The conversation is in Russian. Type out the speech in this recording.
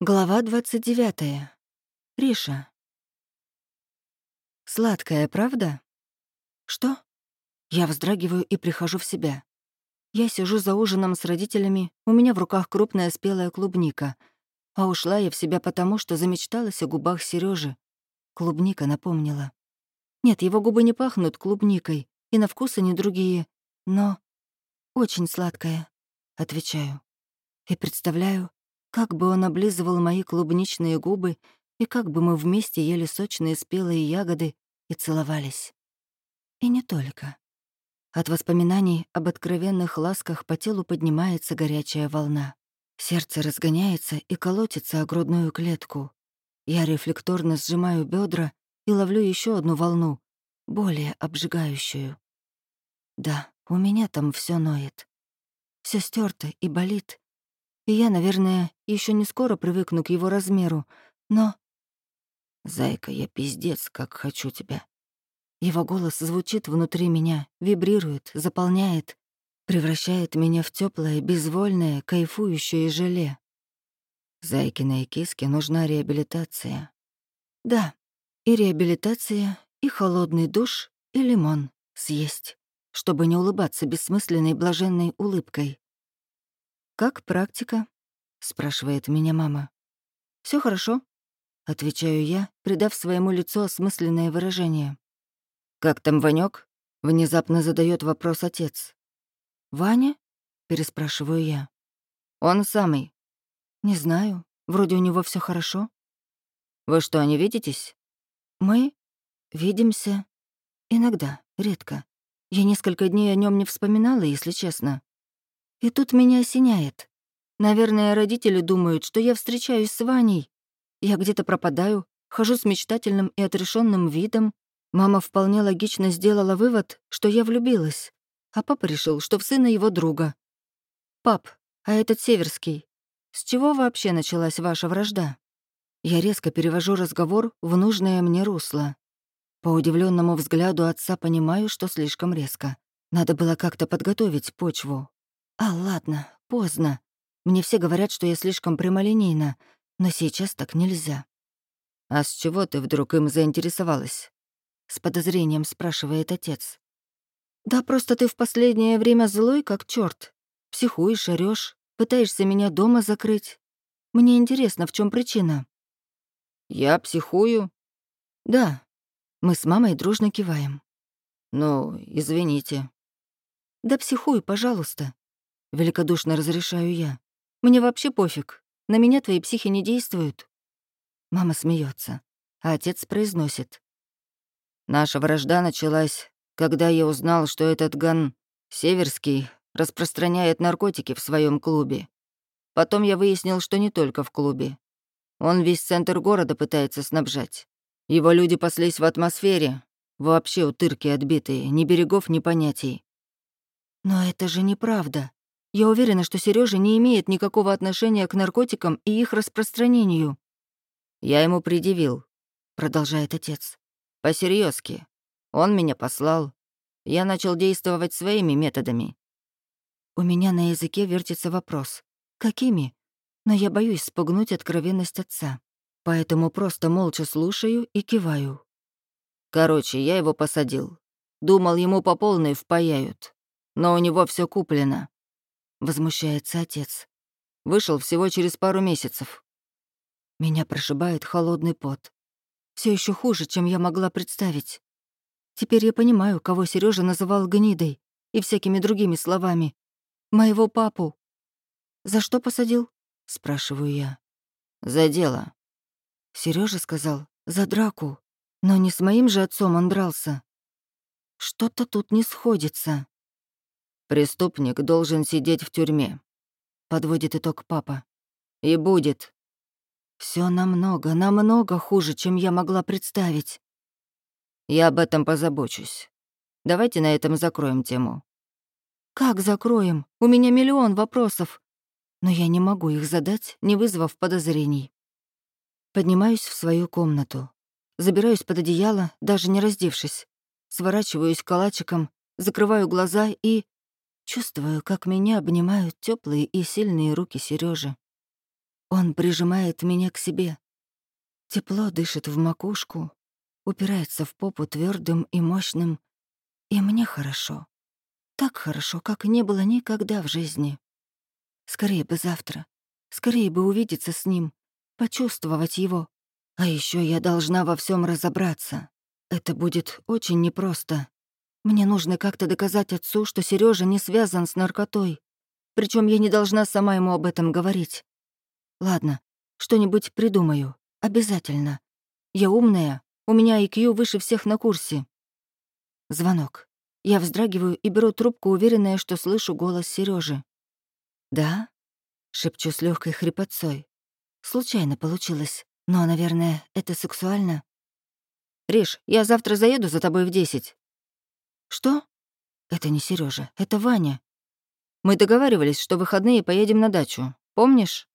Глава 29. Риша. Сладкая, правда? Что? Я вздрагиваю и прихожу в себя. Я сижу за ужином с родителями, у меня в руках крупная спелая клубника. А ушла я в себя потому, что замечталась о губах Сережи. Клубника напомнила. Нет, его губы не пахнут клубникой, и на вкус они другие, но... Очень сладкая, отвечаю. И представляю, как бы он облизывал мои клубничные губы, и как бы мы вместе ели сочные спелые ягоды и целовались. И не только. От воспоминаний об откровенных ласках по телу поднимается горячая волна. Сердце разгоняется и колотится о грудную клетку. Я рефлекторно сжимаю бедра и ловлю еще одну волну, более обжигающую. Да, у меня там все ноет. Все стерто и болит, и я, наверное, еще не скоро привыкну к его размеру, но... «Зайка, я пиздец, как хочу тебя». Его голос звучит внутри меня, вибрирует, заполняет, превращает меня в теплое, безвольное, кайфующее желе. Зайкиной киске нужна реабилитация. Да, и реабилитация, и холодный душ, и лимон съесть, чтобы не улыбаться бессмысленной блаженной улыбкой. «Как практика?» — спрашивает меня мама. Все хорошо», — отвечаю я, придав своему лицу осмысленное выражение. «Как там Ванёк?» — внезапно задает вопрос отец. «Ваня?» — переспрашиваю я. «Он самый». «Не знаю. Вроде у него все хорошо». «Вы что, не видитесь?» «Мы видимся. Иногда, редко. Я несколько дней о нем не вспоминала, если честно. И тут меня осеняет. Наверное, родители думают, что я встречаюсь с Ваней. Я где-то пропадаю, хожу с мечтательным и отрешенным видом. Мама вполне логично сделала вывод, что я влюбилась. А папа решил, что в сына его друга. «Пап, а этот Северский, с чего вообще началась ваша вражда?» Я резко перевожу разговор в нужное мне русло. По удивленному взгляду отца понимаю, что слишком резко. Надо было как-то подготовить почву, а, ладно, поздно. Мне все говорят, что я слишком прямолинейна, но сейчас так нельзя. «А с чего ты вдруг им заинтересовалась?» С подозрением спрашивает отец. «Да просто ты в последнее время злой, как черт. Психуешь, орёшь, пытаешься меня дома закрыть. Мне интересно, в чем причина?» «Я психую?» «Да». Мы с мамой дружно киваем. «Ну, извините». «Да психуй, пожалуйста. Великодушно разрешаю я. Мне вообще пофиг. На меня твои психи не действуют. Мама смеется, а отец произносит. Наша вражда началась, когда я узнал, что этот Ган Северский распространяет наркотики в своем клубе. Потом я выяснил, что не только в клубе. Он весь центр города пытается снабжать. Его люди паслись в атмосфере. Вообще утырки отбитые, ни берегов, ни понятий. Но это же неправда. Я уверена, что Сережа не имеет никакого отношения к наркотикам и их распространению. Я ему предъявил, продолжает отец. По-серьёзки. Он меня послал. Я начал действовать своими методами. У меня на языке вертится вопрос. Какими? Но я боюсь спугнуть откровенность отца. Поэтому просто молча слушаю и киваю. Короче, я его посадил. Думал, ему по полной впаяют. Но у него все куплено возмущается отец. Вышел всего через пару месяцев. Меня прошибает холодный пот. Все еще хуже, чем я могла представить. Теперь я понимаю, кого Сережа называл гнидой и всякими другими словами. Моего папу. За что посадил? спрашиваю я. За дело. Сережа сказал, за драку. Но не с моим же отцом он дрался. Что-то тут не сходится. Преступник должен сидеть в тюрьме. Подводит итог папа. И будет. Все намного, намного хуже, чем я могла представить. Я об этом позабочусь. Давайте на этом закроем тему. Как закроем? У меня миллион вопросов. Но я не могу их задать, не вызвав подозрений. Поднимаюсь в свою комнату. Забираюсь под одеяло, даже не раздевшись. Сворачиваюсь калачиком, закрываю глаза и... Чувствую, как меня обнимают теплые и сильные руки Сережи. Он прижимает меня к себе. Тепло дышит в макушку, упирается в попу твердым и мощным, и мне хорошо. Так хорошо, как не было никогда в жизни. Скорее бы завтра, скорее бы увидеться с ним, почувствовать его. А еще я должна во всем разобраться. Это будет очень непросто. Мне нужно как-то доказать отцу, что Сережа не связан с наркотой. Причем я не должна сама ему об этом говорить. Ладно, что-нибудь придумаю. Обязательно. Я умная, у меня IQ выше всех на курсе. Звонок. Я вздрагиваю и беру трубку, уверенная, что слышу голос Сережи. «Да?» — шепчу с легкой хрипотцой. Случайно получилось, но, наверное, это сексуально. «Риш, я завтра заеду за тобой в десять». «Что?» «Это не Сережа, это Ваня». «Мы договаривались, что выходные поедем на дачу. Помнишь?»